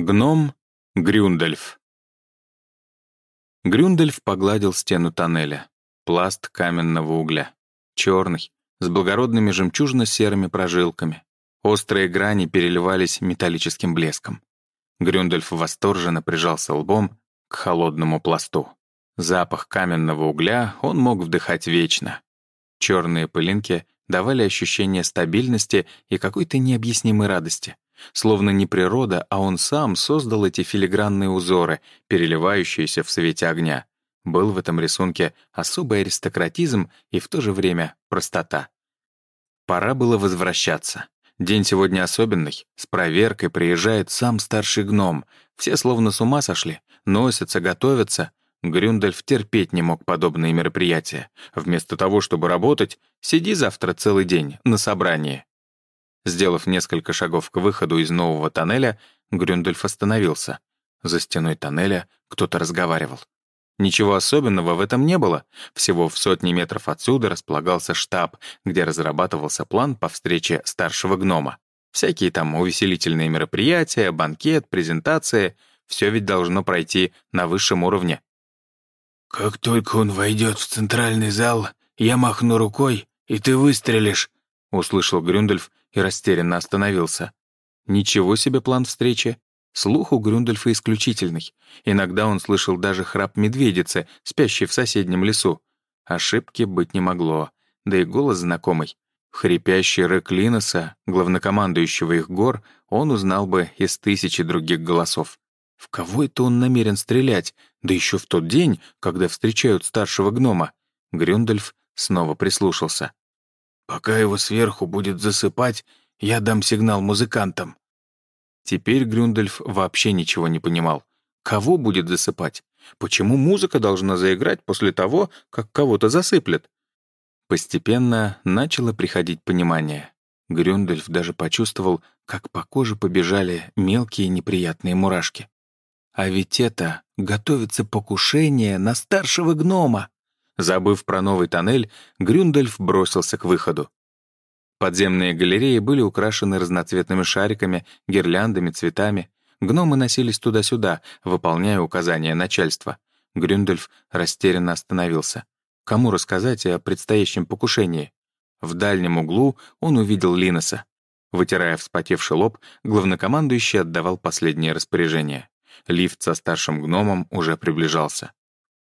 Гном Грюндельф. Грюндельф погладил стену тоннеля. Пласт каменного угля. Черный, с благородными жемчужно-серыми прожилками. Острые грани переливались металлическим блеском. Грюндельф восторженно прижался лбом к холодному пласту. Запах каменного угля он мог вдыхать вечно. Черные пылинки давали ощущение стабильности и какой-то необъяснимой радости. Словно не природа, а он сам создал эти филигранные узоры, переливающиеся в свете огня. Был в этом рисунке особый аристократизм и в то же время простота. Пора было возвращаться. День сегодня особенный. С проверкой приезжает сам старший гном. Все словно с ума сошли, носятся, готовятся. Грюндельф терпеть не мог подобные мероприятия. Вместо того, чтобы работать, сиди завтра целый день на собрании. Сделав несколько шагов к выходу из нового тоннеля, Грюндельф остановился. За стеной тоннеля кто-то разговаривал. Ничего особенного в этом не было. Всего в сотни метров отсюда располагался штаб, где разрабатывался план по встрече старшего гнома. Всякие там увеселительные мероприятия, банкет, презентации — все ведь должно пройти на высшем уровне. «Как только он войдет в центральный зал, я махну рукой, и ты выстрелишь», — услышал Грюндельф и растерянно остановился. Ничего себе план встречи. Слух у Грюндельфа исключительный. Иногда он слышал даже храп медведицы, спящей в соседнем лесу. Ошибки быть не могло, да и голос знакомый. Хрипящий рык Линоса, главнокомандующего их гор, он узнал бы из тысячи других голосов. В кого это он намерен стрелять, да еще в тот день, когда встречают старшего гнома? Грюндельф снова прислушался. Пока его сверху будет засыпать, я дам сигнал музыкантам». Теперь Грюндельф вообще ничего не понимал. Кого будет засыпать? Почему музыка должна заиграть после того, как кого-то засыплет? Постепенно начало приходить понимание. Грюндельф даже почувствовал, как по коже побежали мелкие неприятные мурашки. А ведь это готовится покушение на старшего гнома. Забыв про новый тоннель, Грюндельф бросился к выходу. Подземные галереи были украшены разноцветными шариками, гирляндами, цветами. Гномы носились туда-сюда, выполняя указания начальства. Грюндельф растерянно остановился. Кому рассказать о предстоящем покушении? В дальнем углу он увидел Линоса. Вытирая вспотевший лоб, главнокомандующий отдавал последнее распоряжение. Лифт со старшим гномом уже приближался.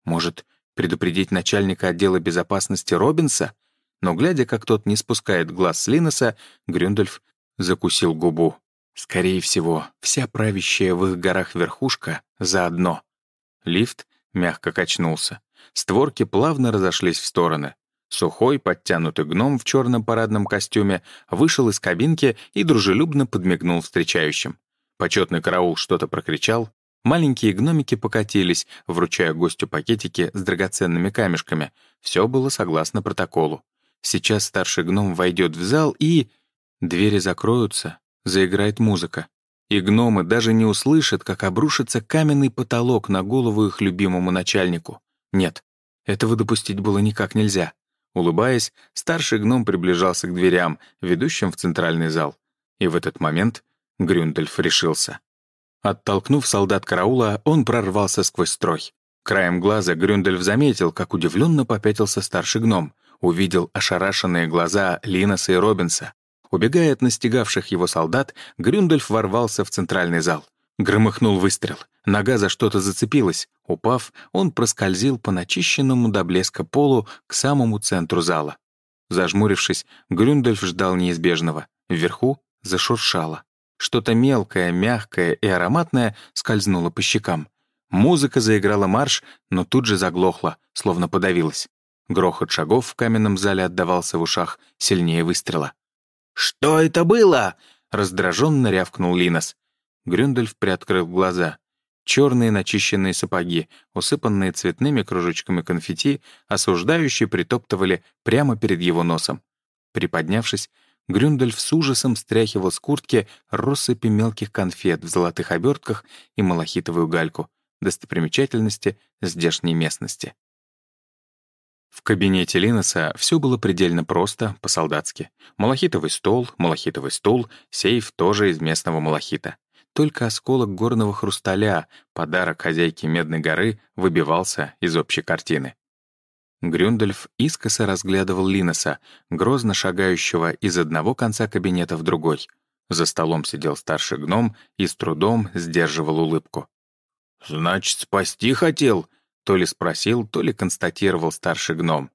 Может, Предупредить начальника отдела безопасности Робинса? Но, глядя, как тот не спускает глаз с Линоса, Грюндольф закусил губу. Скорее всего, вся правящая в их горах верхушка заодно. Лифт мягко качнулся. Створки плавно разошлись в стороны. Сухой, подтянутый гном в черном парадном костюме вышел из кабинки и дружелюбно подмигнул встречающим. Почетный караул что-то прокричал, Маленькие гномики покатились, вручая гостю пакетики с драгоценными камешками. Все было согласно протоколу. Сейчас старший гном войдет в зал и... Двери закроются, заиграет музыка. И гномы даже не услышат, как обрушится каменный потолок на голову их любимому начальнику. Нет, этого допустить было никак нельзя. Улыбаясь, старший гном приближался к дверям, ведущим в центральный зал. И в этот момент Грюндельф решился. Оттолкнув солдат караула, он прорвался сквозь строй. Краем глаза Грюндельф заметил, как удивленно попятился старший гном, увидел ошарашенные глаза Линоса и Робинса. Убегая от настигавших его солдат, Грюндельф ворвался в центральный зал. Громыхнул выстрел. Нога за что-то зацепилась. Упав, он проскользил по начищенному до блеска полу к самому центру зала. Зажмурившись, Грюндельф ждал неизбежного. Вверху зашуршало. Что-то мелкое, мягкое и ароматное скользнуло по щекам. Музыка заиграла марш, но тут же заглохла, словно подавилась. Грохот шагов в каменном зале отдавался в ушах сильнее выстрела. «Что это было?» — раздраженно рявкнул Линос. Грюндельф приоткрыл глаза. Черные начищенные сапоги, усыпанные цветными кружочками конфетти, осуждающие притоптывали прямо перед его носом. Приподнявшись, Грюндельф с ужасом стряхивал с куртки россыпи мелких конфет в золотых обертках и малахитовую гальку, достопримечательности здешней местности. В кабинете Линоса все было предельно просто, по-солдатски. Малахитовый стол, малахитовый стул, сейф тоже из местного малахита. только осколок горного хрусталя, подарок хозяйки Медной горы, выбивался из общей картины. Грюндольф искоса разглядывал Линоса, грозно шагающего из одного конца кабинета в другой. За столом сидел старший гном и с трудом сдерживал улыбку. «Значит, спасти хотел?» — то ли спросил, то ли констатировал старший гном.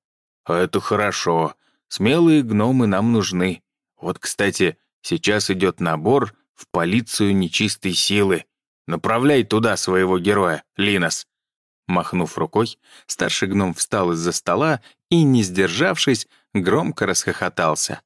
«Это хорошо. Смелые гномы нам нужны. Вот, кстати, сейчас идет набор в полицию нечистой силы. Направляй туда своего героя, Линос». Махнув рукой, старший гном встал из-за стола и, не сдержавшись, громко расхохотался.